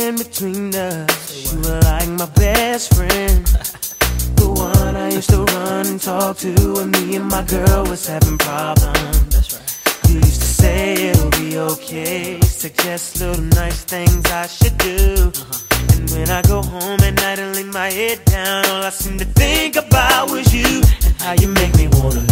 in between us. You were like my best friend. The one I used to run and talk to when me and my girl was having problems. That's right. You used to say it'll be okay. Suggest little nice things I should do. Uh-huh. And when I go home at night and lay my head down, all I seem to think about was you and how you make me wanna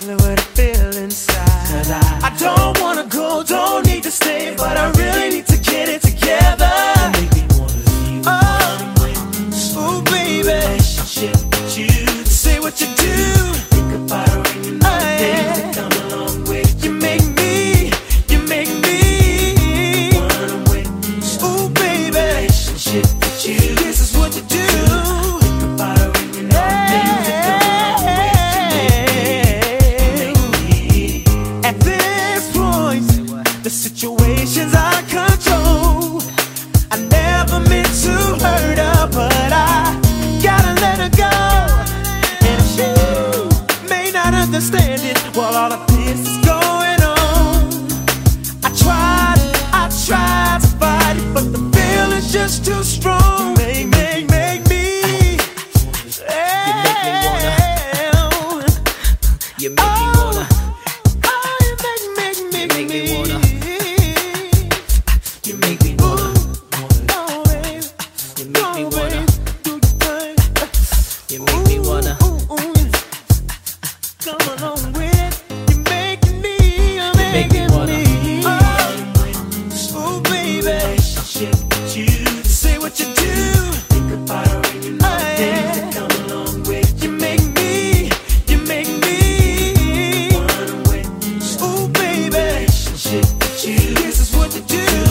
Should I do exactly what I feel inside? Cause I, I don't At this point, the situation's out of control. I never meant to hurt her, but I gotta let her go. And if you may not understand it, while all of this is going on, I tried, I tried to fight it, but the feeling's just too strong. Make, make, make me. You make me wanna. You make me wanna make me wanna. You make me wanna. You make me wanna. You make me wanna. Come along with it. You me. You make me wanna. Oh baby. to do.